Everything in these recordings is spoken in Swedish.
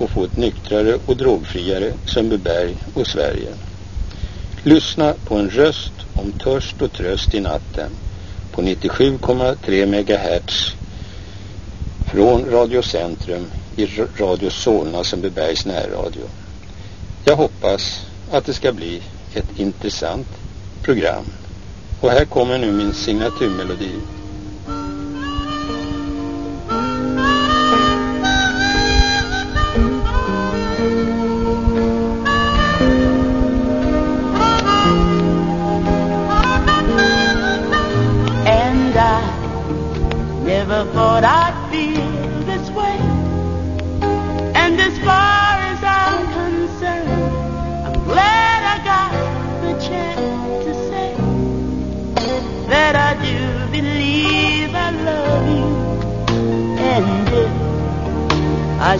och få ett nyktrare och drogfriare Sundbyberg och Sverige. Lyssna på en röst om törst och tröst i natten på 97,3 MHz från Radio Centrum i Radio Solna Sundbybergs närradio. Jag hoppas att det ska bli ett intressant program. Och här kommer nu min signaturmelodi.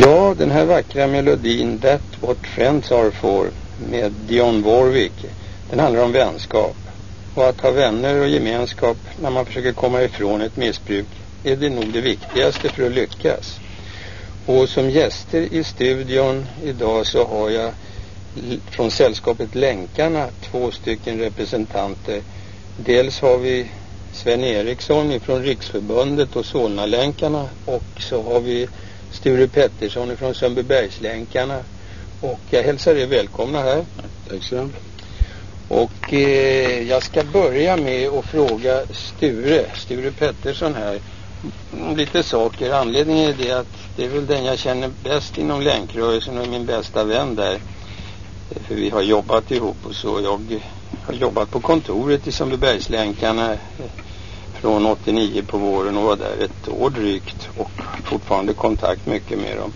Ja, den här vackra melodin That What Friends Are For med Dion Warwick. Den handlar om vänskap. Och att ha vänner och gemenskap när man försöker komma ifrån ett missbruk är det nog det viktigaste för att lyckas. Och som gäster i studion idag så har jag från sällskapet Länkarna två stycken representanter. Dels har vi Sven Eriksson från Riksförbundet och Solnalänkarna och så har vi Sture Pettersson från Sundbybergslänkarna och jag hälsar er välkomna här. Tack så Och eh, jag ska börja med att fråga Sture, Sture Pettersson här, om lite saker. Anledningen är det att det är väl den jag känner bäst inom länkrörelsen och min bästa vän där. För vi har jobbat ihop och så. Jag har jobbat på kontoret i Sundbybergslänkarna från 89 på våren och var där ett år drygt och fortfarande kontakt mycket med dem.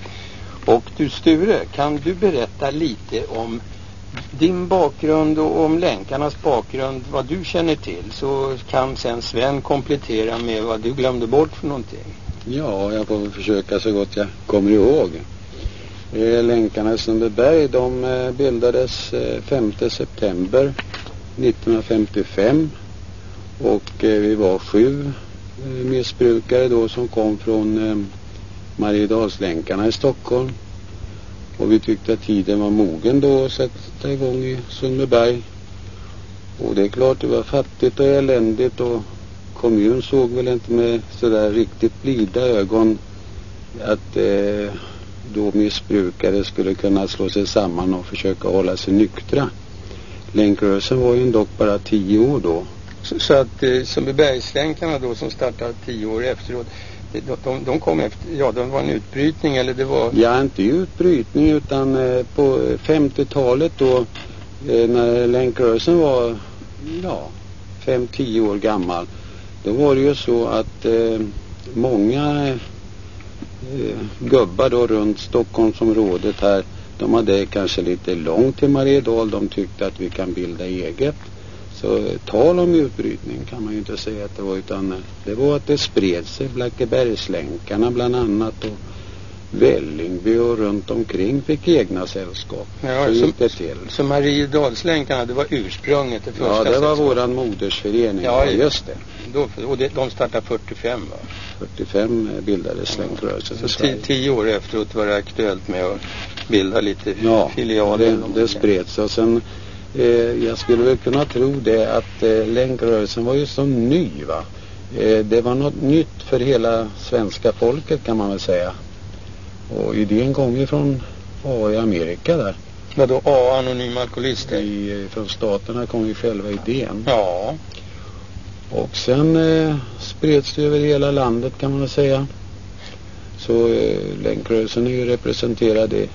Och du Sture, kan du berätta lite om din bakgrund och om länkarnas bakgrund, vad du känner till så kan sen Sven komplettera med vad du glömde bort för någonting. Ja, jag får försöka så gott jag kommer ihåg. Eh, länkarna i Sundbyberg de eh, bildades eh, 5 september 1955 och eh, vi var sju eh, missbrukare då som kom från eh, Mariedalslänkarna i Stockholm. Och vi tyckte att tiden var mogen då att sätta igång i Sundbyberg. Och det är klart det var fattigt och eländigt och kommun såg väl inte med sådär riktigt blida ögon att eh, då missbrukare skulle kunna slå sig samman och försöka hålla sig nyktra. Länkrörelsen var ju dock bara tio år då. Så, så att eh, Sundbybergslänkarna då som startade tio år efteråt, eh, de, de, de kom efter, ja det var en utbrytning eller det var? Ja, inte utbrytning utan eh, på 50-talet då eh, när länkrörelsen var ja, fem, tio år gammal. Då var det ju så att eh, många eh, gubbar då runt Stockholmsområdet här de hade kanske lite långt till Mariedal. De tyckte att vi kan bilda eget. Så tal om utbrytning kan man ju inte säga att det var utan det var att det spred sig Blackebergslänkarna bland annat och Vällingby och runt omkring fick egna sällskap. Ja, så som, det till. Så Mariedalslänkarna, det var ursprunget, det första Ja, det var sällskapet. våran modersförening. Ja, Ja, just det. Då, och det, de startade 45 va? 45 bildades länkrörelsen Så i ti, Sverige. tio år efteråt var det aktuellt med att bilda lite Ja, filialer. det, det spred sig. Och sen, eh, jag skulle väl kunna tro det att eh, länkrörelsen var ju så ny va. Eh, det var något nytt för hela svenska folket kan man väl säga. Och idén kom ju från ja, i Amerika där. Vadå A, anonyma alkoholister? I, från staterna kom ju själva idén. Ja. Och sen eh, spreds det över hela landet kan man väl säga. Så eh, länkrörelsen är ju representerad i,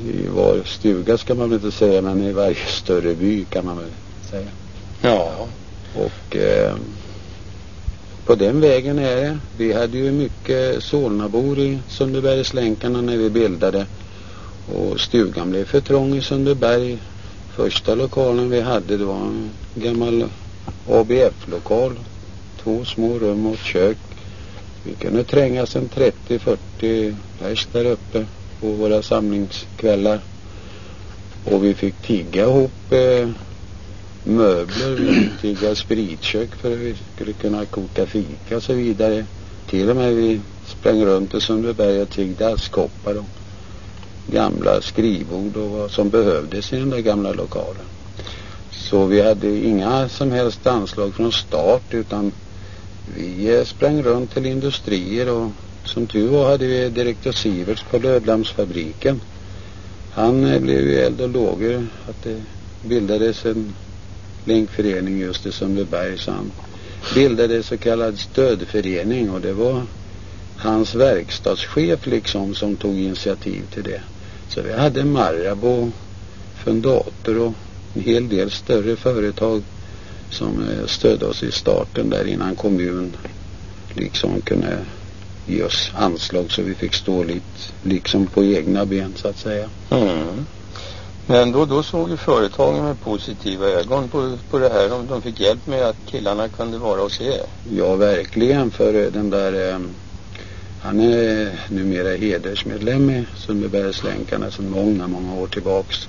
i var stuga ska man väl inte säga men i varje större by kan man väl säga. Ja. Och eh, på den vägen är det. Vi hade ju mycket Solnabor i Sundbybergslänkarna när vi bildade. Och stugan blev för trång i Sundbyberg. Första lokalen vi hade det var en gammal ABF-lokal. Två små rum och ett kök. Vi kunde trängas en 30-40 pers där uppe på våra samlingskvällar. Och vi fick tigga ihop eh, möbler, vi fick tigga spritkök för att vi skulle kunna koka fika och så vidare. Till och med vi sprang runt i Sundbyberg och tiggde askkoppar och gamla skrivbord och vad som behövdes i den där gamla lokalen. Så vi hade inga som helst anslag från start utan vi eh, sprang runt till industrier och som tur var hade vi direktör Siverts på Lödlamsfabriken. Han eh, blev ju eld och lågor att det bildades en länkförening just i Sundbyberg så han bildade så kallad stödförening och det var hans verkstadschef liksom som tog initiativ till det. Så vi hade Marabou, Fundator och en hel del större företag som eh, stödde oss i starten där innan kommun liksom kunde ge oss anslag så vi fick stå lite liksom på egna ben så att säga. Mm. Men då, då såg ju företagen med positiva ögon på, på det här. De, de fick hjälp med att killarna kunde vara hos er. Ja, verkligen för den där eh, han är numera hedersmedlem i Sundbybergslänkarna sedan många, många år tillbaks.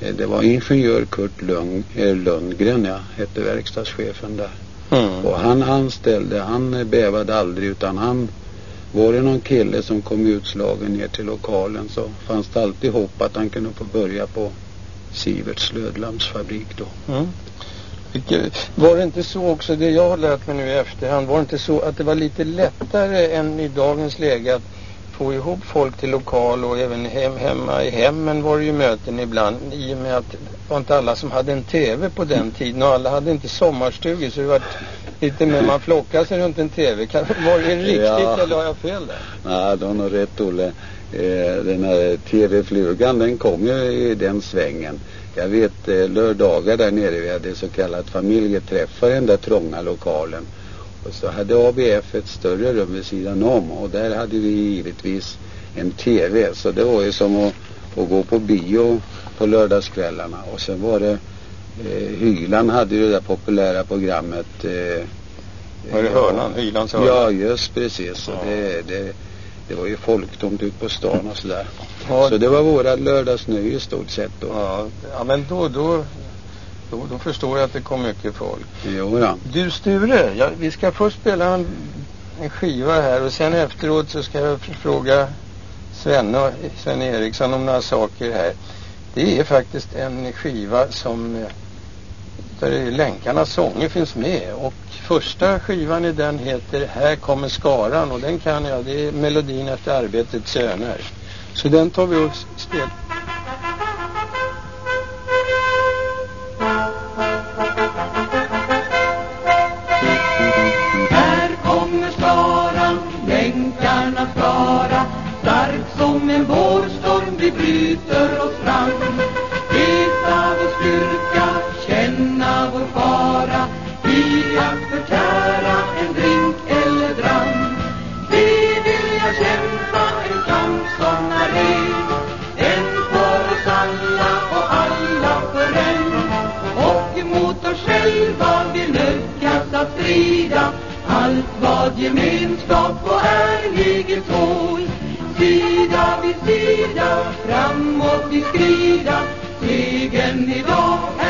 Eh, det var ingenjör Kurt Lund, eh, Lundgren, ja, hette verkstadschefen där. Mm. Och han anställde, han eh, bävade aldrig utan han var det någon kille som kom utslagen ner till lokalen så fanns det alltid hopp att han kunde få börja på Siverts Lödlamsfabrik då. Mm. Var det inte så också, det jag har lärt mig nu i efterhand, var det inte så att det var lite lättare än i dagens läge att få ihop folk till lokal och även hem, hemma i hemmen var det ju möten ibland i och med att det var inte alla som hade en tv på den tiden och alla hade inte sommarstugor så det var lite mer man flockade sig runt en tv. Kan, var det riktigt ja. eller har jag fel där? Nej, du har nog rätt Olle. Eh, den här tv-flugan den kom ju i den svängen. Jag vet eh, lördagar där nere vi hade så kallat familjeträffar i den där trånga lokalen. Och så hade ABF ett större rum vid sidan om och där hade vi givetvis en tv. Så det var ju som att, att gå på bio på lördagskvällarna. Och sen var det eh, Hyland hade ju det där populära programmet. Eh, var det hörnan? Hylands hörnan? Ja, just precis. Ja. Det, det, det var ju folktomt ut på stan och sådär. Ja. Så det var våra lördagsnöje i stort sett då. Ja, ja men då, då, då, då förstår jag att det kom mycket folk. Jo ja. Du Sture, ja, vi ska först spela en, en skiva här och sen efteråt så ska jag fråga Sven, och, Sven Eriksson om några saker här. Det är faktiskt en skiva som där länkarnas sånger finns med och första skivan i den heter Här kommer skaran och den kan jag, det är melodin efter arbetets söner. Så den tar vi och spelar. Vi bryter oss fram. Veta vår styrka, känna vår fara. Vi att förtära en drink eller dram. Vi jag kämpa en kamp som är ren. En för oss alla och alla för en. Och mot oss själva vi nödgas att strida. Allt vad gemenskap och ärlighet tål sida, framåt vi skrida Segern idag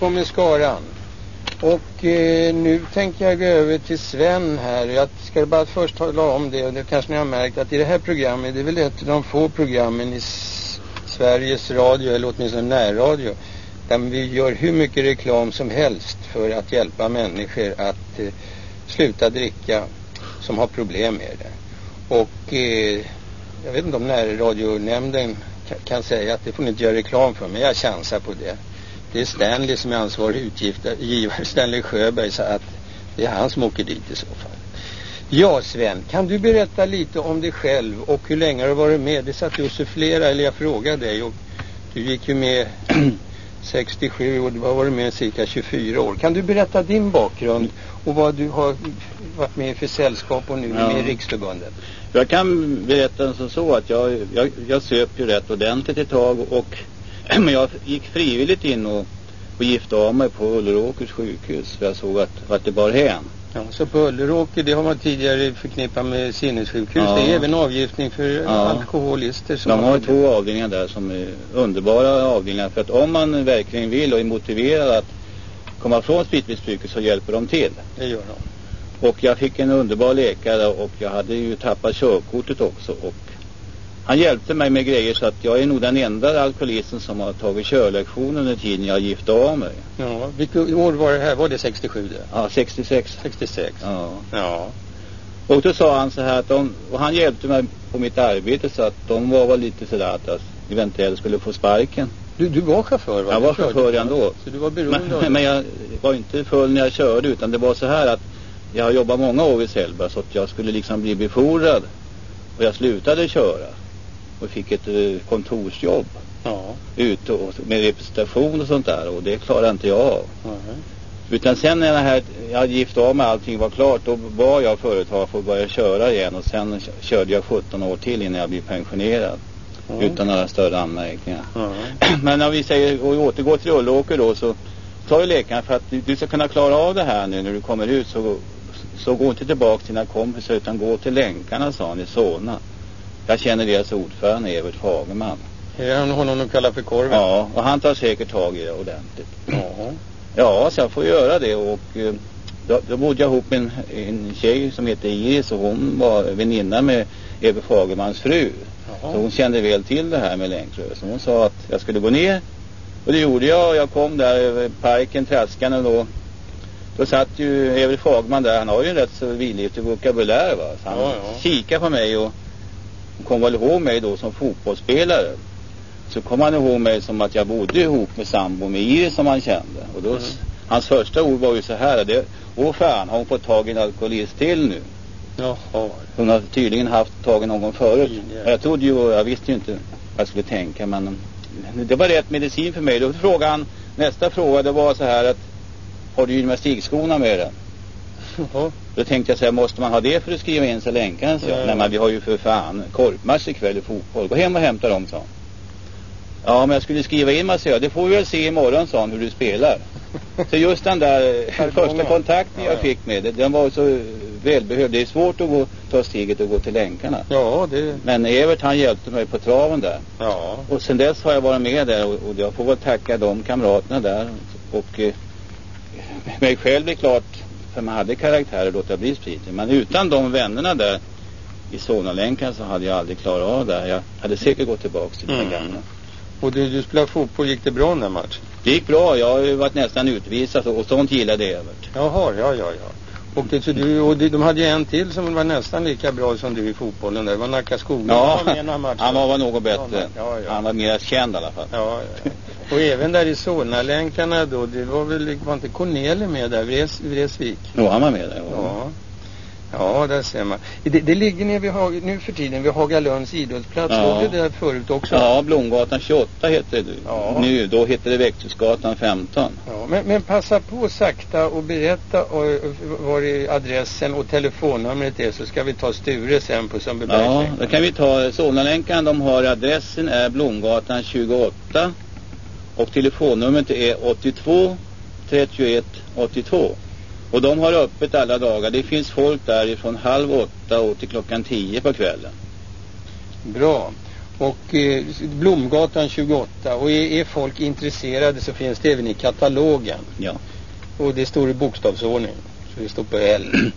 hörde i kommer skaran. Och eh, nu tänker jag gå över till Sven här. Jag ska bara först tala om det och det kanske ni har märkt att i det här programmet, det är väl ett av de få programmen i Sveriges Radio eller åtminstone närradio där vi gör hur mycket reklam som helst för att hjälpa människor att eh, sluta dricka som har problem med det. Och eh, jag vet inte om närradionämnden kan säga att det får ni inte göra reklam för men jag chansar på det. Det är Stanley som är ansvarig utgivare, Stanley Sjöberg, så att det är han som åker dit i så fall. Ja Sven, kan du berätta lite om dig själv och hur länge har du varit med? Det satt ju och sufflera, eller jag frågade dig och du gick ju med 67 och du har varit med cirka 24 år. Kan du berätta din bakgrund och vad du har varit med för sällskap och nu Ja. med i Riksförbundet? Jag kan berätta som så att jag, jag, jag söp ju rätt ordentligt ett tag och men jag gick frivilligt in och, och gifte av mig på Ulleråkers sjukhus för jag såg att vart det bar hän. Ja, så på Ulleråker, det har man tidigare förknippat med sinnessjukhus. Ja. Det är även avgiftning för Ja. alkoholister. Som De har ju två avdelningar där som är underbara avdelningar för att om man verkligen vill och är motiverad att komma från spritmissbruket så hjälper de till. Det gör de. Och jag fick en underbar läkare och jag hade ju tappat körkortet också och han hjälpte mig med grejer så att jag är nog den enda alkoholisten som har tagit körlektion under tiden jag gifte av mig. Ja, vilket år var det här? Var det 67 det? Ja, 66. 66. Ja. Ja. Och då sa han så här att de, och han hjälpte mig på mitt arbete så att de var väl lite sådär att, att eventuellt skulle få sparken. Du, du var chaufför va? Jag var chaufför ändå. Så du var beroende av Men, men jag var inte full när jag körde utan det var så här att jag har jobbat många år vid Sellberg så att jag skulle liksom bli befordrad och jag slutade köra och fick ett eh, kontorsjobb Ja. ute och, med representation och sånt där och det klarade inte jag av. Nej. Utan sen när det här, jag hade gift av mig allting var klart då var jag företag för att börja köra igen och sen körde jag 17 år till innan jag blev pensionerad Ja. utan några större anmärkningar. Ja. Men när vi säger och återgår till Ullåker då så tar ju läkaren för att du, du ska kunna klara av det här nu när du kommer ut så, så gå inte tillbaka till dina kompisar utan gå till länkarna sa han i Solna. Jag känner deras ordförande Evert Fagerman. Är han honom de kallar för korven? Ja, och han tar säkert tag i det ordentligt. Ja. Ja, så jag får göra det och eh, då, då bodde jag ihop med en, en tjej som heter Iris och hon var väninna med Evert Fagermans fru. Så Jaha. hon kände väl till det här med länkrörelsen. Hon sa att jag skulle gå ner. Och det gjorde jag och jag kom där över parken, traskan och då, då satt ju Evert Fagman där. Han har ju en rätt så vidlyftig vokabulär va. Så han Ja, ja. kikade på mig och kom väl ihåg mig då som fotbollsspelare. Så kom han ihåg mig som att jag bodde ihop med sambo med Iris som han kände. Och då, Mm. hans första ord var ju så här. Det, Åh fan, har hon fått tag i en alkoholist till nu? Jaha. Hon har tydligen haft tag i någon förut. Och Jag trodde ju, jag visste ju inte vad jag skulle tänka men det var rätt medicin för mig. Då frågade han, nästa fråga det var så här att har du gymnastikskorna med dig? Jaha. Då tänkte jag så här, måste man ha det för att skriva in sig länkaren? Så Ja. Nej men vi har ju för fan korpmatch ikväll i fotboll. Gå hem och hämta dem, sa. Ja men jag skulle skriva in mig, jag. Det får vi väl se imorgon, sa hur du spelar. Så just den där första kontakten Ja, jag ja. fick med det, den var så välbehövd. Det är svårt att gå, ta steget och gå till länkarna. Ja, det... Men Evert han hjälpte mig på traven där. Ja. Och sen dess har jag varit med där och, och jag får väl tacka de kamraterna där. Och eh, mig själv är klart, för man hade karaktär att låta bli spriten. Men utan de vännerna där i Solnalänken så hade jag aldrig klarat av det. Jag hade säkert gått tillbaka till Mm. gamla. Och du, du spelade fotboll, gick det bra den matchen? Det gick bra, jag har ju varit nästan utvisad och, och sånt gillade Evert. Jaha, ja, ja, ja. Och, det, så du, och de hade ju en till som var nästan lika bra som du i fotbollen där. Det var Nacka Skoglund. Ja, Han var han var något bättre. ja, ja. Han var mer känd i alla fall. Ja, ja. Och även där i Solnalänkarna då, det var väl, var inte Cornelie med där, Vres, Vresvik? Jo, han var med där. Ja. Ja, där ser man. Det, det ligger ner vid, Hag- nu för tiden vid Hagalunds idrottsplats. Ja. Låg det där förut också? Ja, Blomgatan 28 hette det Ja. nu. Då hette det Växthusgatan 15. Ja, men, men passa på sakta och berätta och, var är adressen och telefonnumret är så ska vi ta Sture sen på Ja, Sundbybergslänken. då kan vi ta Solnalänkan. De har adressen är Blomgatan 28 och telefonnumret är 82 31 82. Och de har öppet alla dagar. Det finns folk där ifrån halv åtta och till klockan tio på kvällen. Bra. Och eh, Blomgatan 28 och är, är folk intresserade så finns det även i katalogen. Ja. Och det står i bokstavsordning. Så det står på L.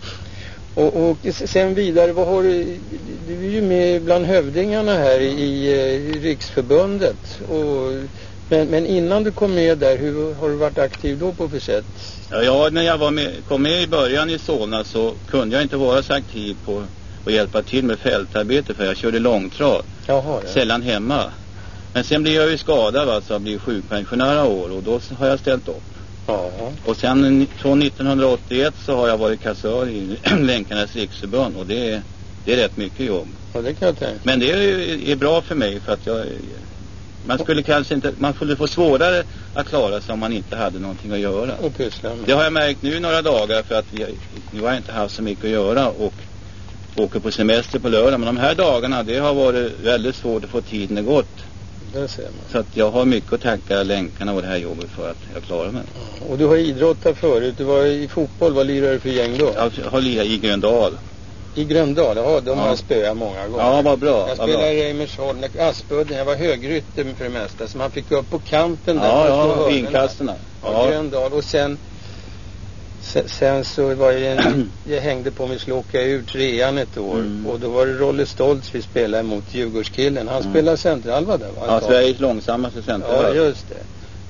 Och, och sen vidare, vad har du, du är ju med bland hövdingarna här i eh, Riksförbundet. Och, men, men innan du kom med där, hur har du varit aktiv då på för sätt? Ja, ja, när jag var med, kom med i början i Solna så kunde jag inte vara så aktiv på att hjälpa till med fältarbete för jag körde långtrav. Jaha, ja. Sällan hemma. Men sen blev jag ju skadad va, så jag blev sjukpensionär år och då har jag ställt upp. ja. Och sen från 1981 så har jag varit kassör i Länkarnas riksförbund och det är, det är rätt mycket jobb. Ja, det kan jag tänka Men det är, är bra för mig för att jag man skulle kanske inte, man skulle få svårare att klara sig om man inte hade någonting att göra. Och pyssla med. Det har jag märkt nu några dagar för att vi, nu har jag inte haft så mycket att göra och åker på semester på lördag. Men de här dagarna det har varit väldigt svårt att få tiden att gått. Där ser man. Så att jag har mycket att tacka länkarna och det här jobbet för att jag klarar mig. Och du har idrottat förut. Du var i fotboll. Vad lirade du för gäng då? Jag har lirat i Gröndal. I Gröndal? Ja, de Ja. har jag spöat många gånger. Ja, vad bra. Jag spelade i Reimersholm, Aspudden, jag var högrytter för det mesta. Så man fick gå upp på kanten där. Ja, ja, hörnorna. inkasterna. Ja, Ja, Gröndal. Och sen, sen, sen så var det en, jag hängde på mig skulle åka ur trean ett år. Mm. Och då var det Rolle Stoltz vi spelade mot Djurgårdskillen. Han Mm. spelade centralva där va? ja. Sveriges långsammaste Ja, centerback. just det.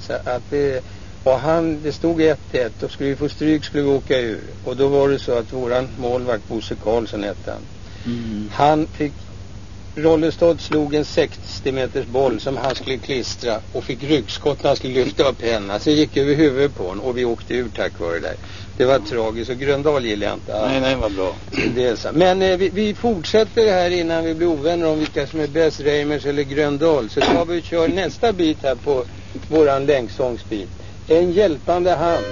Så att det, och han, det stod 1-1 och skulle vi få stryk skulle vi åka ur. Och då var det så att våran målvakt Bosse Karlsson hette han. Mm. Han fick Rollestad slog en 60 meters boll som han skulle klistra och fick ryggskott när han skulle lyfta upp henne. Så gick över huvudet på honom och vi åkte ur tack vare det där. Det var tragiskt och Gröndal gillar jag inte. Nej, nej, vad bra. Det är så. Men eh, vi, vi fortsätter här innan vi blir ovänner om vilka som är bäst, Reimers eller Gröndal. Så tar vi och kör nästa bit här på våran länksångsbit. En hjälpande hand.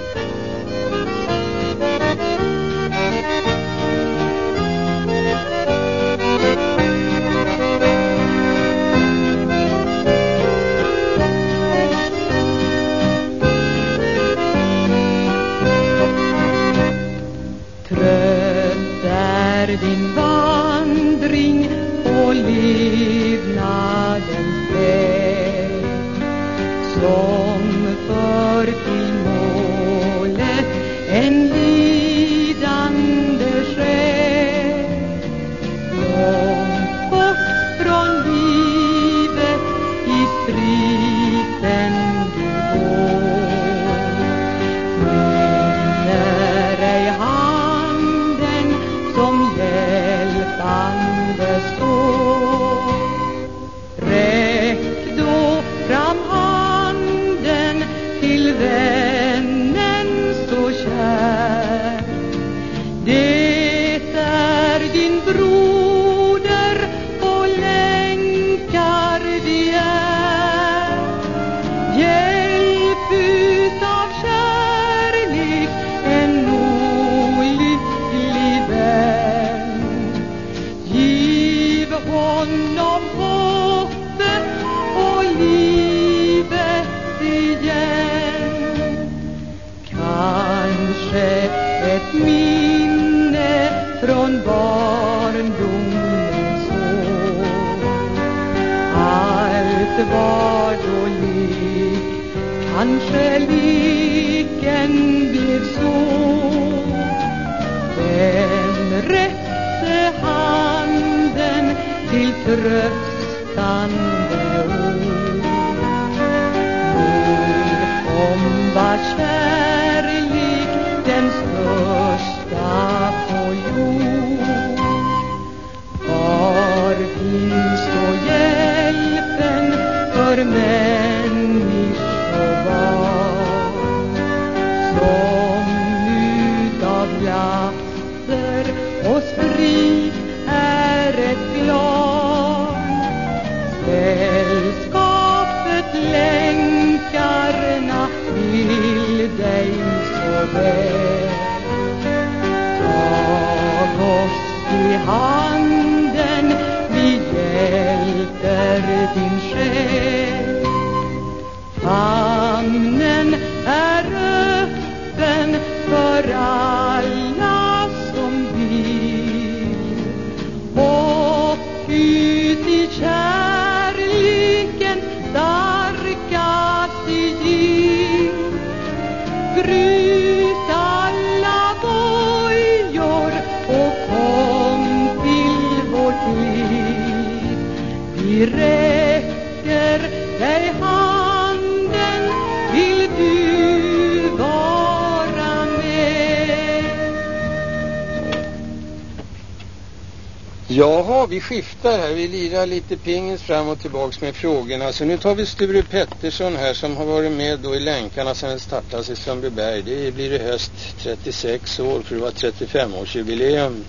Vi lirar lite pingis fram och tillbaks med frågorna. Så nu tar vi Sture Pettersson här som har varit med då i länkarna sedan det startades i Sundbyberg. Det blir i höst 36 år för det var 35-årsjubileum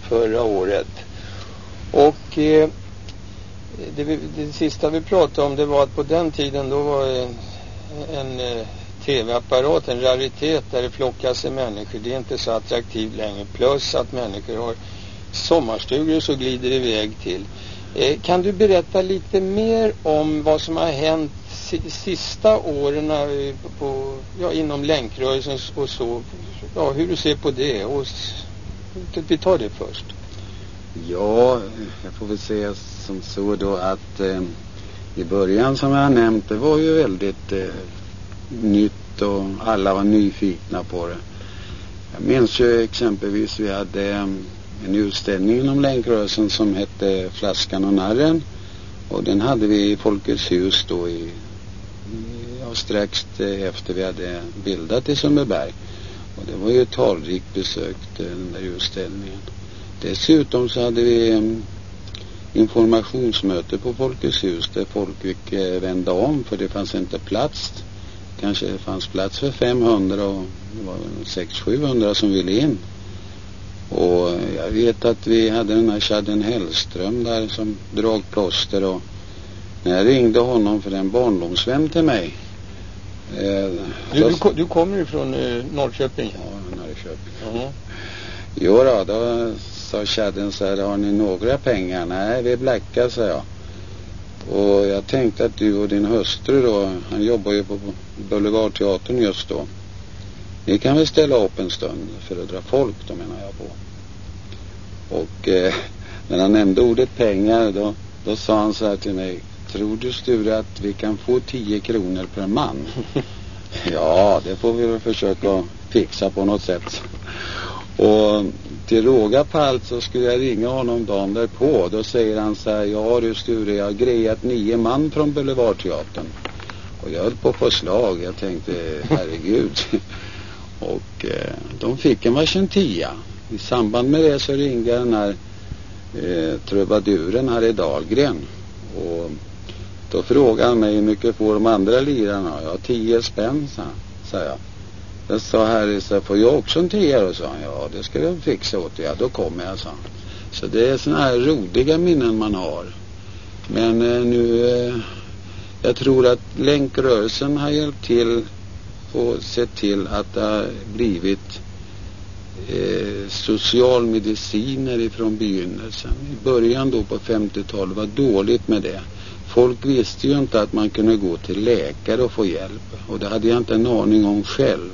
förra året. Och eh, det, vi- det sista vi pratade om det var att på den tiden då var en, en eh, tv-apparat en raritet där det flockas sig människor. Det är inte så attraktivt längre. Plus att människor har sommarstugor så glider det iväg till. Eh, kan du berätta lite mer om vad som har hänt sista åren eh, på, ja, inom länkrörelsen och så? Ja, hur du ser på det. Och, vi tar det först. Ja, jag får väl säga som så då att eh, i början som jag har nämnt det var ju väldigt eh, nytt och alla var nyfikna på det. Jag minns ju exempelvis vi hade eh, en utställning inom länkrörelsen som hette Flaskan och narren och den hade vi i Folkets hus då i, ja, strax efter vi hade bildat i Sundbyberg. Och det var ju talrikt besökt den där utställningen. Dessutom så hade vi mm, informationsmöte på Folkets hus där folk fick eh, vända om för det fanns inte plats. Kanske det fanns plats för 500 och det var 600-700 som ville in. Och jag vet att vi hade den här Chadden Hellström där som dragplåster och när jag ringde honom för en barndomsvän till mig. Eh, du, du, du, kommer ifrån eh, Norrköping? Ja, Norrköping. Uh -huh. Jo då, då sa Chadden så här, har ni några pengar? Nej, vi bläckar, sa jag. Och jag tänkte att du och din hustru då, han jobbar ju på Boulevardteatern just då. Ni kan väl ställa upp en stund för att dra folk då menar jag på. Och eh, när han nämnde ordet pengar då, då sa han så här till mig. Tror du Sture att vi kan få 10 kronor per man? ja, det får vi väl försöka fixa på något sätt. Och till råga på allt så skulle jag ringa honom dagen därpå. Då säger han så här, ja du Sture, jag har grejat nio man från Boulevardteatern. Och jag höll på att få slag. Jag tänkte, herregud. och eh, de fick en varsin tia. I samband med det så ringde den här eh, trubaduren Harry Dahlgren. Och då frågade han mig hur mycket får de andra lirarna. Ja, tio spänn, sa jag. Då sa Harry, så får jag också en tia då? sa han. Ja, det ska jag fixa åt dig. Ja, då kommer jag, sa han. Så det är sådana här roliga minnen man har. Men eh, nu, eh, jag tror att länkrörelsen har hjälpt till och sett till att det har blivit eh, socialmediciner ifrån begynnelsen. I början då på 50-talet var dåligt med det. Folk visste ju inte att man kunde gå till läkare och få hjälp. Och det hade jag inte en aning om själv.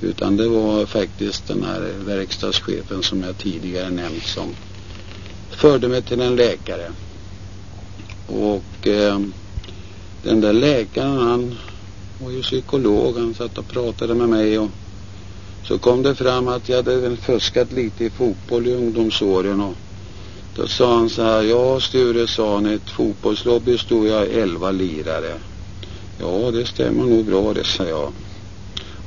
Utan det var faktiskt den här verkstadschefen som jag tidigare nämnt som förde mig till en läkare. Och eh, den där läkaren han var ju psykolog. Han satt och pratade med mig och så kom det fram att jag hade väl fuskat lite i fotboll i ungdomsåren och då sa han så här, ja Sture sa han, ett fotbollslobby stod jag elva lirare. Ja, det stämmer nog bra det, sa jag.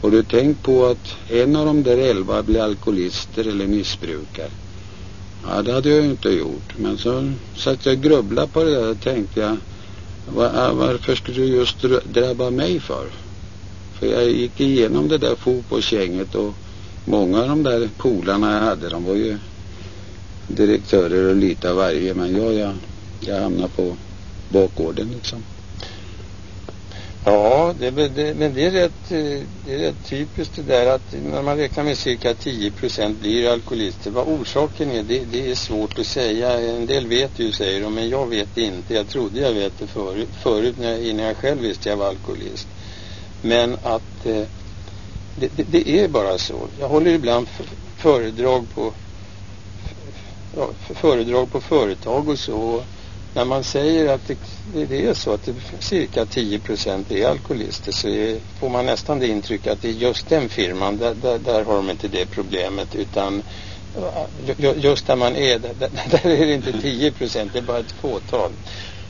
Har du tänkt på att en av de där elva blir alkoholister eller missbrukare? Ja, det hade jag ju inte gjort. Men så satt jag och grubblade på det där och tänkte jag, Ah, varför skulle du just drabba mig för? För jag gick igenom det där fotbollsgänget och många av de där polarna jag hade, de var ju direktörer och lite av varje. Men jag, jag, jag hamnade på bakgården liksom. Ja, det, det, men det är, rätt, eh, det är rätt typiskt det där att när man räknar med cirka 10 procent blir alkoholister. Vad orsaken är, det, det, är svårt att säga. En del vet ju, säger de, men jag vet inte. Jag trodde jag vet det förut, förut när jag, innan jag själv visste jag var alkoholist. Men att eh, det, det, är bara så. Jag håller ibland föredrag på ja, föredrag på företag och så när man säger att det, det är så att det, cirka 10 procent är alkoholister så är, får man nästan det intrycket att det är just den firman, där, där, där har de inte det problemet utan just där man är, där, där är det inte 10 procent, det är bara ett fåtal.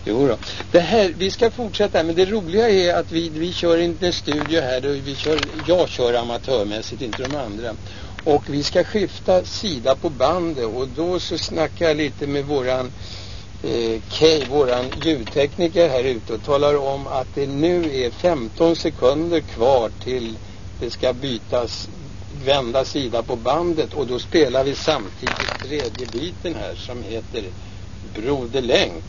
Jo då. Det här, vi ska fortsätta men det roliga är att vi, vi kör inte en studio här, vi kör, jag kör amatörmässigt, inte de andra. Och vi ska skifta sida på bandet och då så snackar jag lite med våran eh, Kay, våran ljudtekniker här ute och talar om att det nu är 15 sekunder kvar till det ska bytas vända sida på bandet och då spelar vi samtidigt tredje biten här som heter Broderlänk. Broderlänk,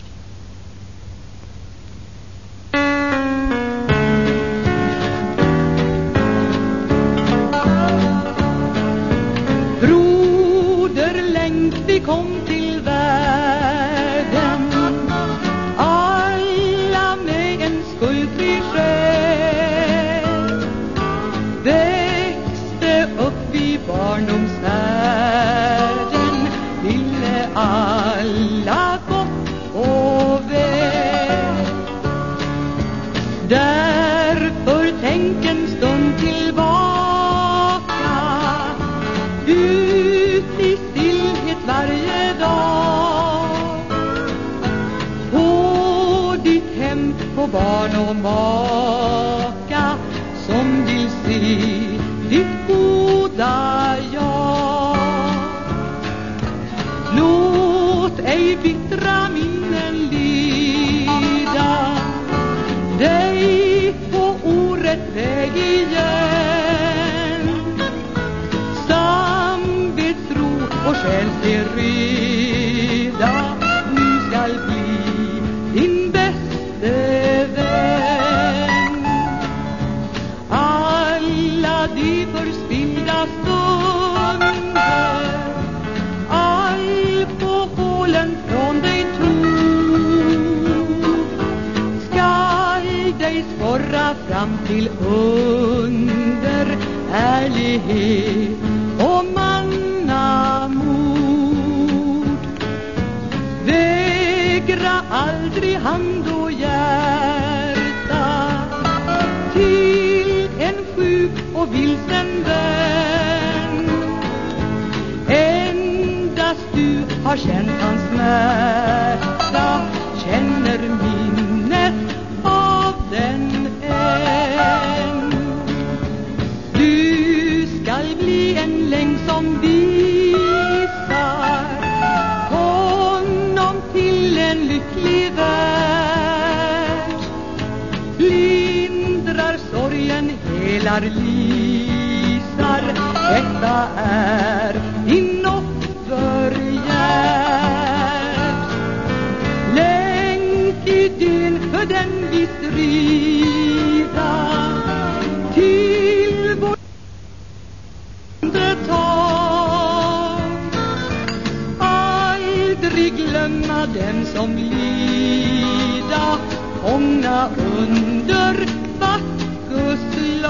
som lida Fångna under vattenslag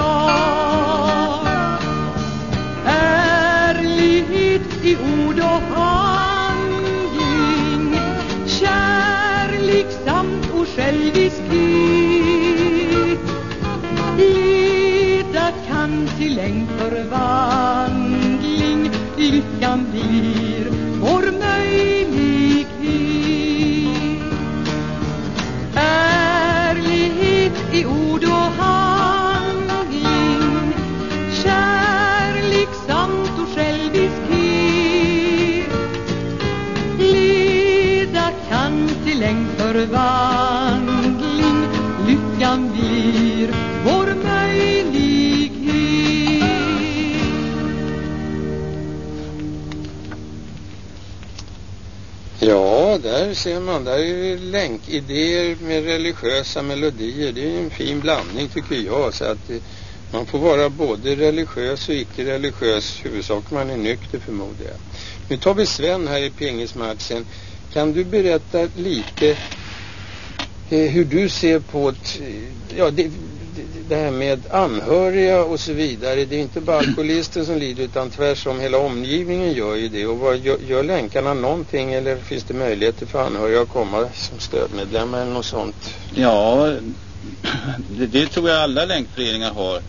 Ärlighet i ord och handling Kärlek samt och själviskhet. Leda kan till en förvandling förvandling Lyckan blir vår möjlighet Ja, där ser man. Där är ju länkidéer med religiösa melodier. Det är en fin blandning tycker jag. Så att eh, man får vara både religiös och icke-religiös. Huvudsak man är nykter förmodar jag. Nu tar vi Sven här i pingismatchen. Kan du berätta lite hur du ser på ett, eh, ja, det, det, det här med anhöriga och så vidare. Det är inte bara alkoholisten som lider utan tvärsom hela omgivningen gör ju det. Och vad, gör, gör länkarna någonting eller finns det möjligheter för anhöriga att komma som stödmedlemmar eller något sånt? Ja, det, det tror jag alla länkföreningar har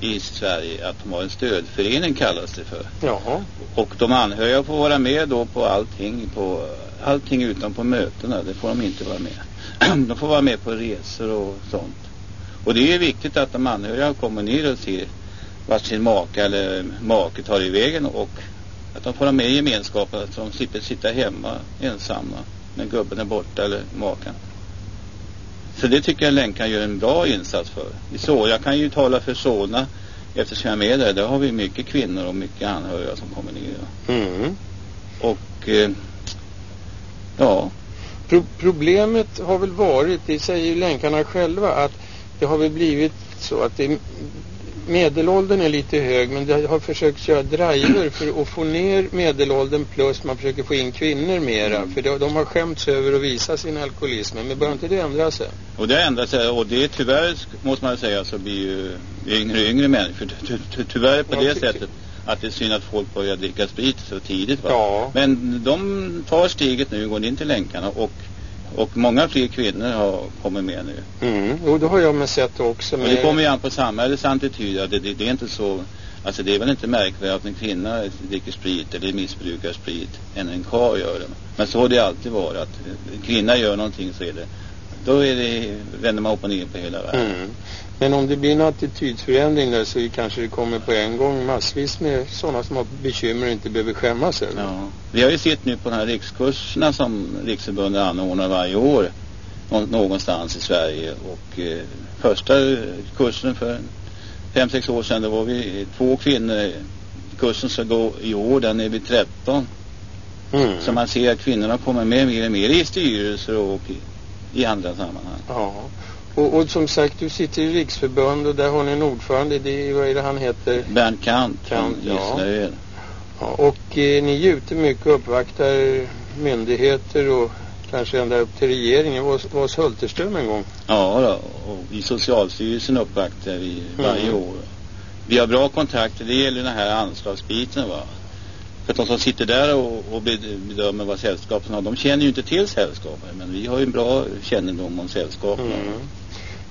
i Sverige. Att de har en stödförening kallas det för. Jaha. Och de anhöriga får vara med då på allting, på allting utom på mötena. Det får de inte vara med. de får vara med på resor och sånt. Och det är viktigt att de anhöriga kommer ner och ser vart sin maka eller make tar i vägen och att de får vara med i gemenskapen, att de slipper sitta hemma ensamma när gubben är borta eller makan. Så det tycker jag Länkan gör en bra insats för. I så, jag kan ju tala för Solna eftersom jag är med där. Där har vi mycket kvinnor och mycket anhöriga som kommer ner. Mm. Och eh, ja, Pro problemet har väl varit, det säger ju länkarna själva, att det har väl blivit så att det, medelåldern är lite hög men det har försökt köra driver för att få ner medelåldern plus man försöker få in kvinnor mera. För de, de har skämts över att visa sin alkoholism men börjar inte det ändra sig? och det har ändrat sig och det är tyvärr måste man säga så blir ju yngre yngre människor. Ty, ty, tyvärr på Ja, det ty- sättet att det är synd att folk börjar dricka sprit så tidigt va. Ja. Men de tar steget nu, går in till länkarna och, och många fler kvinnor har kommit med nu. Mm. Jo, det har jag med sett också. Och det kommer ju an på samhällets attityd. Det, det, det är inte så, alltså det är väl inte märkvärdigt att en kvinna dricker sprit eller missbrukar sprit än en karl gör det. Men så har det alltid varit att en kvinna gör någonting så är det, då är det, vänder man upp och ner på hela världen. Mm. Men om det blir en attitydförändring där så kanske det kommer på en gång massvis med sådana som har bekymmer och inte behöver skämmas över. Ja. Vi har ju sett nu på de här rikskurserna som Riksförbundet anordnar varje år nå- någonstans i Sverige och eh, första kursen för fem, sex år sedan då var vi två kvinnor. Kursen ska gå i år, den är vi 13. Mm. Så man ser att kvinnorna kommer med mer och mer i styrelser och i, andra sammanhang. Ja, Och, och, som sagt, du sitter i riksförbund och där har ni en ordförande. Det, vad är det han heter? Bernt Kant, Kant ja. ja. Och eh, ni är ute mycket och uppvaktar myndigheter och kanske ända upp till regeringen. Var, var Hulterström en gång? Ja då, och i Socialstyrelsen uppvaktar vi varje mm. år. Vi har bra kontakter, det gäller den här anslagsbiten va. För att de som sitter där och, och bedömer vad sällskapen har, de känner ju inte till sällskapen. Men vi har ju en bra kännedom om sällskapen. Mm.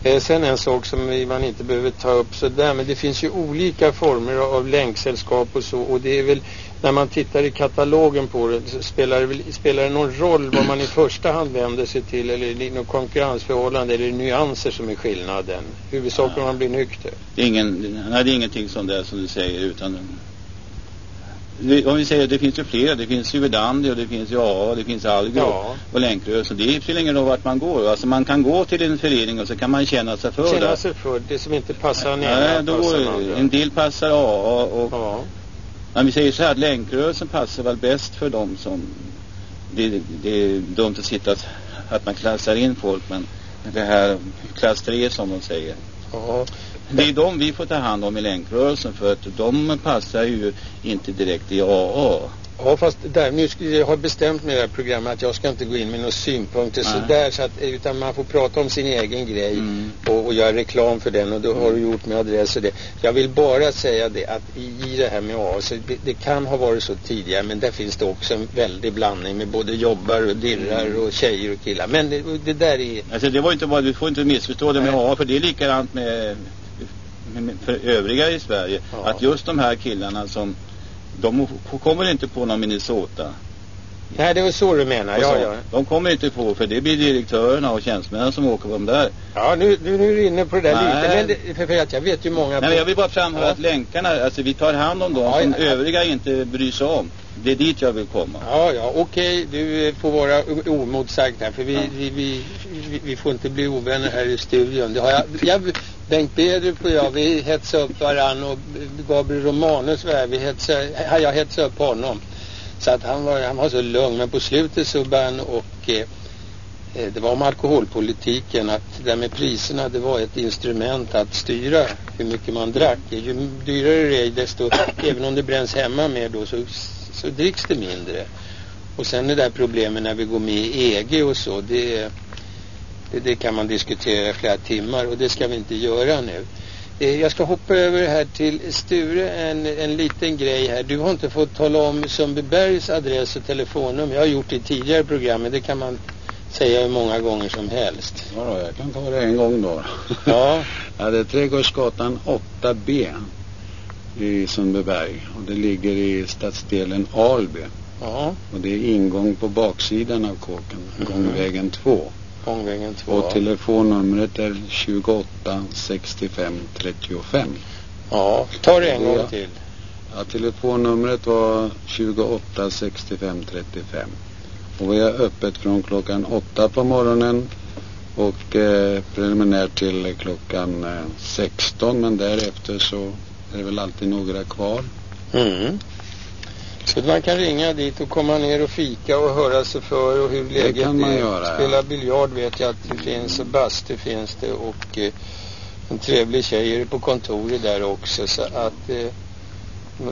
Eh, sen en sak som man inte behöver ta upp så där, men det finns ju olika former av länksällskap och så och det är väl när man tittar i katalogen på det så spelar det, väl, spelar det någon roll vad man i första hand vänder sig till eller är det något konkurrensförhållande eller är nyanser som är skillnaden? Huvudsaken ja. man blir nykter. Det är, ingen, nej, det är ingenting som det som du säger utan om vi säger det finns ju fler, det finns ju Verdandi och det finns ju AA, det finns Algro ja. och länkrörelsen. Det spelar ingen roll vart man går. Alltså man kan gå till en förening och så kan man känna sig för Känna sig för, det som inte passar en Nej, då passar en del passar AA och ja. men vi säger så här att länkrörelsen passar väl bäst för dem som det, det är dumt att sitta att man klassar in folk men det här klass 3 som de säger. Ja. Det är de vi får ta hand om i länkrörelsen för att de passar ju inte direkt i AA. Ja fast där, nu ska, jag har bestämt i det här programmet att jag ska inte gå in med några synpunkter Nej. sådär så att, utan man får prata om sin egen grej mm. och, och göra reklam för den och då har du gjort med adress och det. Jag vill bara säga det att i, i det här med AA så det, det, kan ha varit så tidigare men där finns det också en väldig blandning med både jobbar och dirrar mm. och tjejer och killar. Men det, det där är... Alltså det var inte bara, du får inte missförstå det med AA för det är likadant med för övriga i Sverige ja. att just de här killarna som de kommer inte på någon Minnesota. Nej, det var så du menar. Ja, ja. De kommer inte på, för det blir direktörerna och tjänstemännen som åker på dem där. Ja, nu, nu, nu är du inne på det där Nej. lite. Men det, för att jag vet ju många... Nej, jag vill bara framhålla ja. att länkarna, alltså vi tar hand om dem ja, som övriga inte bryr sig om. Det är dit jag vill komma. Ja, ja, okej. Du får vara omotsagd här, för vi, ja. vi, vi, vi, får inte bli ovänner här i studion. Det har jag, jag Bengt Bedrup och jag, vi hetsade upp varann och Gabriel Romanus var vi hetsade, jag hetsade upp honom. Så att han var, han var så lugn, men på slutet så började han och eh, eh, det var om alkoholpolitiken att det där med priserna det var ett instrument att styra hur mycket man drack. Ju dyrare det är desto, även om det bränns hemma mer då så, så dricks det mindre. Och sen det där problemet när vi går med i EG och så, det det, det, kan man diskutera flera timmar och det ska vi inte göra nu. Eh, jag ska hoppa över här till Sture, en, en liten grej här. Du har inte fått tala om Sundbybergs adress och telefonnummer. Jag har gjort det i tidigare program, men det kan man säga hur många gånger som helst. Ja, då, jag kan ta det en gång då. Ja. ja det är Trädgårdsgatan 8B i Sundbyberg och det ligger i stadsdelen Alby. Ja. Och det är ingång på baksidan av kåken, mm. gångvägen 2. Fångvägen 2. Och telefonnumret är 28 65 35. Ja, ta det en gång till. Ja, telefonnumret var 28 65 35. Och vi är öppet från klockan 8 på morgonen och eh, preliminärt till klockan eh, 16 men därefter så är det väl alltid några kvar. Mm. Så man kan ringa dit och komma ner och fika och höra sig för och hur läget det kan man är. Göra, Spela ja. biljard vet jag att det finns och bastu finns det och eh, en trevlig tjej är på kontoret där också så att eh,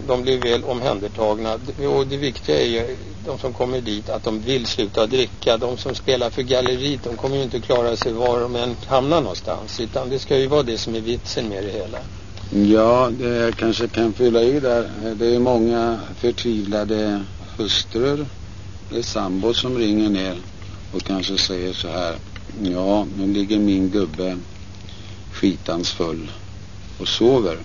de blir väl omhändertagna. Och det viktiga är ju de som kommer dit att de vill sluta dricka. De som spelar för galleriet de kommer ju inte klara sig var de än hamnar någonstans. Utan det ska ju vara det som är vitsen med det hela. Ja, det jag kanske kan fylla i där. Det är många förtvivlade hustrur, det är sambo som ringer ner och kanske säger så här. Ja, nu ligger min gubbe skitans full och sover.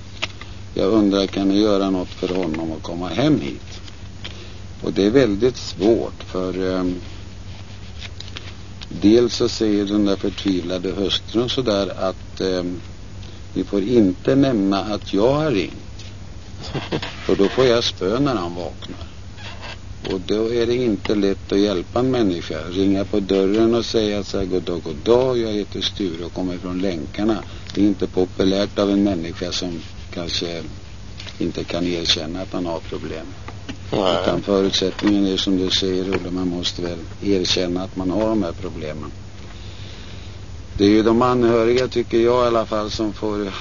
Jag undrar, kan ni göra något för honom att komma hem hit? Och det är väldigt svårt för um, dels så säger den där förtvivlade hustrun så där att um, ni får inte nämna att jag har ringt. För då får jag spö när han vaknar. Och då är det inte lätt att hjälpa en människa. Ringa på dörren och säga så här, god dag, god dag, jag heter Sture och kommer från länkarna. Det är inte populärt av en människa som kanske inte kan erkänna att han har problem. Nej. Utan förutsättningen är som du säger Ulle, man måste väl erkänna att man har de här problemen. Det är ju de anhöriga tycker jag i alla fall som får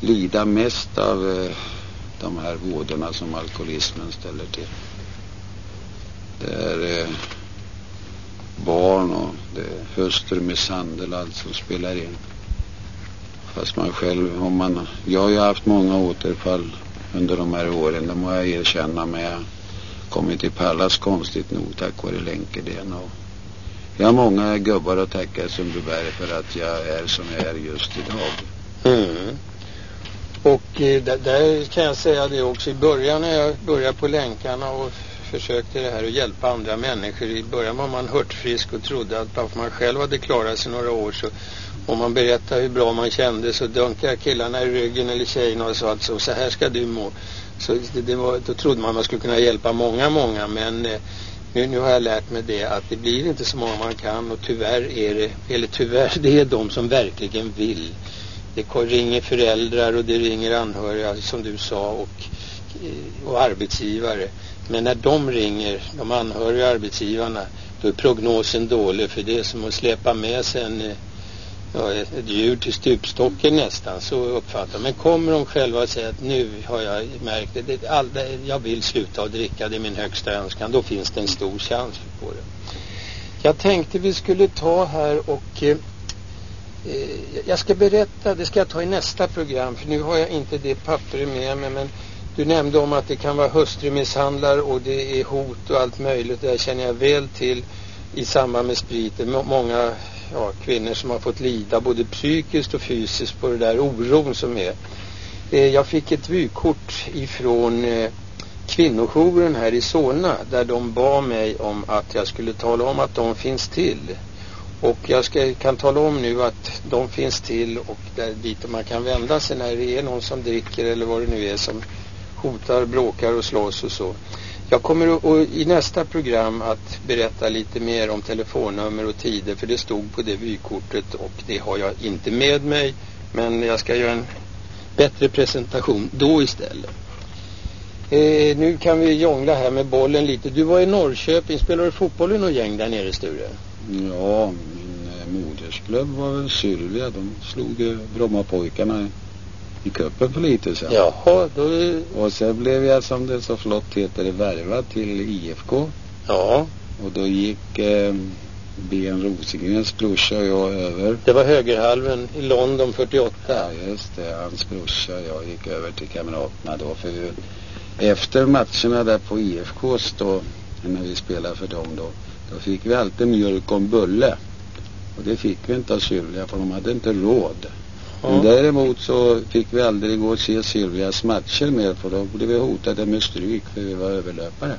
lida mest av eh, de här vådorna som alkoholismen ställer till. Det är eh, barn och det är hustrumisshandel allt som spelar in. Fast man själv, om man, jag har ju haft många återfall under de här åren, det må jag erkänna, men jag kommit till Pallas konstigt nog tack vare länkedén och jag har många gubbar att tacka Sundbyberg för att jag är som jag är just idag. Mm. Och eh, där, kan jag säga det också i början när jag började på länkarna och försökte det här att hjälpa andra människor. I början var man hurtfrisk och trodde att bara för man själv hade klarat sig några år så om man berättade hur bra man kände så dunkade killarna i ryggen eller tjejerna och sa att så, så här ska du må. Så det, det var, då trodde man man skulle kunna hjälpa många, många men eh, nu, nu har jag lärt mig det att det blir inte så många man kan och tyvärr är det, eller tyvärr det är de som verkligen vill. Det ringer föräldrar och det ringer anhöriga som du sa och, eh, och arbetsgivare. Men när de ringer, de anhöriga arbetsgivarna, då är prognosen dålig för det är som att släppa med sig en, eh, ja, ett, ett djur till stupstocken nästan, så uppfattar Men kommer de själva och säger att nu har jag märkt det, det, all, det, jag vill sluta att dricka, det är min högsta önskan, då finns det en stor chans på det. Jag tänkte vi skulle ta här och eh, eh, jag ska berätta, det ska jag ta i nästa program för nu har jag inte det pappret med mig men du nämnde om att det kan vara hustrumisshandlar och det är hot och allt möjligt. Det känner jag väl till i samband med spriten. Många ja, kvinnor som har fått lida både psykiskt och fysiskt på det där oron som är. Eh, jag fick ett vykort ifrån eh, kvinnojouren här i Solna där de bad mig om att jag skulle tala om att de finns till. Och jag ska, kan tala om nu att de finns till och där, dit man kan vända sig när det är någon som dricker eller vad det nu är som hotar, bråkar och slåss och så. Jag kommer att, och i nästa program att berätta lite mer om telefonnummer och tider för det stod på det vykortet och det har jag inte med mig men jag ska göra en bättre presentation då istället. Eh, nu kan vi jongla här med bollen lite. Du var i Norrköping, spelade du fotboll i någon gäng där nere Sture? Ja, min eh, modersklubb var väl Sylvia. De slog eh, Brommapojkarna i kuppen för lite sedan. Jaha, då... Och sen blev jag som det så flott heter värvad till IFK. Ja. Och då gick eh, Ben Rosengrens brorsa och jag över. Det var högerhalven i London 48. Ja, just det. Hans brorsa och jag gick över till kamraterna då. För efter matcherna där på IFK då, när vi spelade för dem då, då fick vi alltid mjölk och en bulle. Och det fick vi inte av Sylvia för de hade inte råd. Men däremot så fick vi aldrig gå och se Silvias matcher mer för då blev vi hotade med stryk för vi var överlöpare.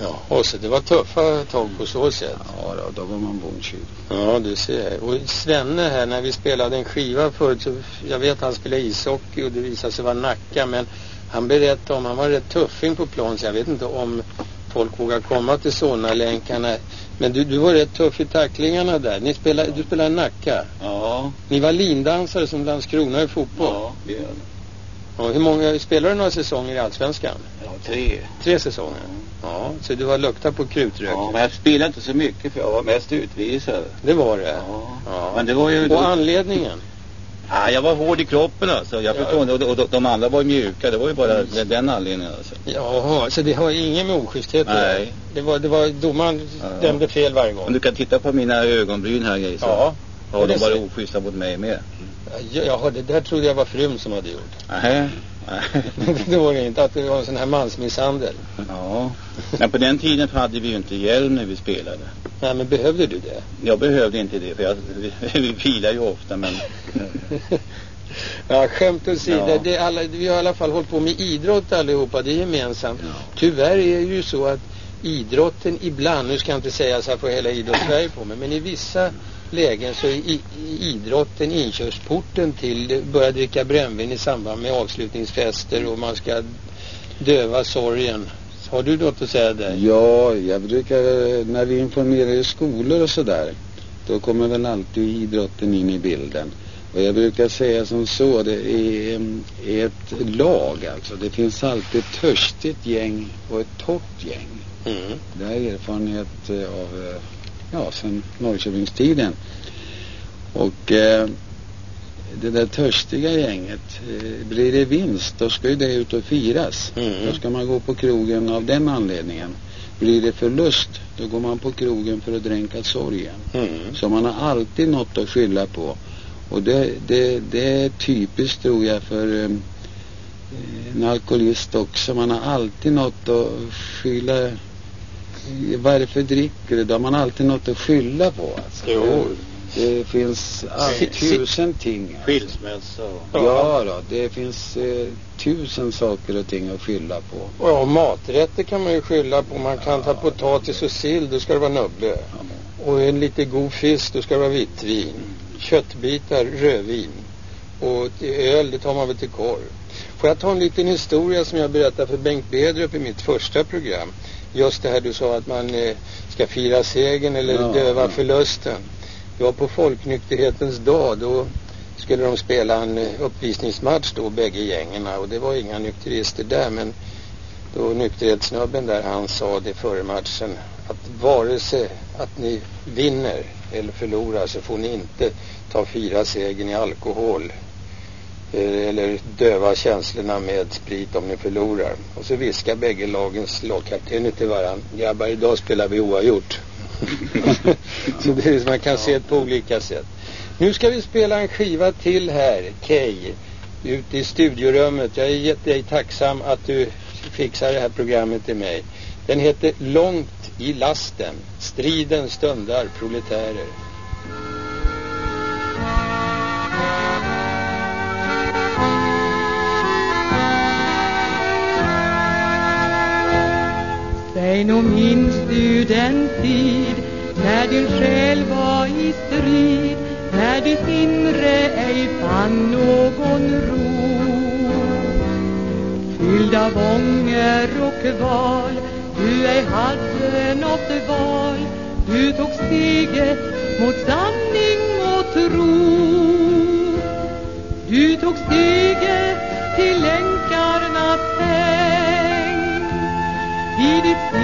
Ja, så det var tuffa tag på så sätt. Ja, då, då var man bondkyld. Ja, du ser. Och Svenne här, när vi spelade en skiva förut så, jag vet han spelade ishockey och det visade sig vara Nacka, men han berättade om, han var rätt tuffing på plan så jag vet inte om folk vågar komma till sådana länkarna. Men du, du var rätt tuff i tacklingarna där. Ni spelade, du spelade Nacka. Ja. Ni var lindansare som Landskrona i fotboll. Ja, det gör Och hur många, spelade du några säsonger i Allsvenskan? Ja, tre. Tre säsonger? Ja, så du var lukta på krutrök? Ja, men jag spelade inte så mycket för jag var mest utvisad. Det var det? Ja. ja. Men det var ju... Och anledningen? Ja, jag var hård i kroppen alltså. Jag Ja. förstår inte. Och, och, och de andra var ju mjuka. Det var ju bara den, den anledningen alltså. Jaha, så det har inget med oschysthet Nej. Det var, det var domaren Ja. dömde fel varje Om gång? du kan titta på mina ögonbryn här Gej, så Ja. har och de varit oschyssta mot mig med. Jaha, det där trodde jag var frun som hade gjort. Nähä. det var det inte, att det var en sån här mansmisshandel. ja. Men på den tiden hade vi ju inte hjälm när vi spelade. Nej, men behövde du det? Jag behövde inte det för jag, vi, vi filar ju ofta men Ja, skämt åsido. Ja. Det alla, vi har i alla fall hållit på med idrott allihopa, det är gemensamt. Ja. Tyvärr är det ju så att idrotten ibland, nu ska jag inte säga så här får hela idrottssverige på mig, men i vissa lägen så är i, i idrotten inkörsporten till börja dricka brännvin i samband med avslutningsfester och man ska döva sorgen. Har du något att säga där? Ja, jag brukar, när vi informerar i skolor och sådär, då kommer väl alltid idrotten in i bilden. Och jag brukar säga som så, det är, är ett lag alltså. Det finns alltid ett törstigt gäng och ett torrt gäng. Mm. Det är erfarenhet eh, av, eh, ja, sen Norrköpingstiden. Och eh, det där törstiga gänget, eh, blir det vinst då ska ju det ut och firas. Mm. Då ska man gå på krogen av den anledningen. Blir det förlust då går man på krogen för att dränka sorgen. Mm. Så man har alltid något att skylla på. Och det, det, det är typiskt tror jag för eh, en alkoholist också. Man har alltid något att skylla varför dricker du? Då har man alltid något att skylla på. Alltså. Jo. Det finns all, tusen ting. Alltså. Skilsmässa och... Ja då, det finns eh, tusen saker och ting att skylla på. Ja, maträtter kan man ju skylla på. Man kan ta potatis och sill, då ska det vara nubbe. Och en lite god fisk, då ska det vara vitt vin. Köttbitar, rödvin. Och öl, det tar man väl till korv. Får jag ta en liten historia som jag berättade för Bengt Bedrup i mitt första program. Just det här du sa att man eh, ska fira segern eller Ja, döva ja. förlusten. Det var på folknykterhetens dag. Då skulle de spela en eh, uppvisningsmatch då, bägge gängerna. Och det var inga nykterister där men då nykterhetssnubben där han sa det före matchen att vare sig att ni vinner eller förlorar så får ni inte ta fira segern i alkohol Eh, eller döva känslorna med sprit om ni förlorar. Och så viskar bägge lagens lagkaptener till varann. Grabbar, idag spelar vi oavgjort. så det är, man kan se det på olika sätt. Nu ska vi spela en skiva till här, Kay, ute i studiorummet. Jag är jätte dig tacksam att du fixar det här programmet till mig. Den heter Långt i lasten. Striden stundar proletärer. Nej, nog minns du den tid när din själ var i strid när ditt inre ej fann någon ro. Fylld av ånger och kval du ej hade något val. Du tog steget mot sanning och tro. Du tog steget till änkarnas häng. I ditt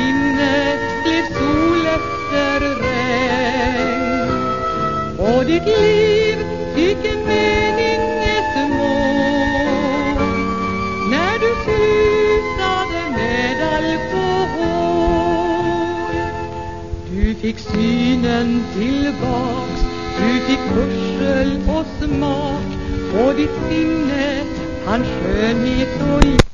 ditt liv fick en mening, ett mål. När du slutade med alkohol Du fick synen tillbaks, du fick hörsel och smak. Och ditt sinne fann skönhet och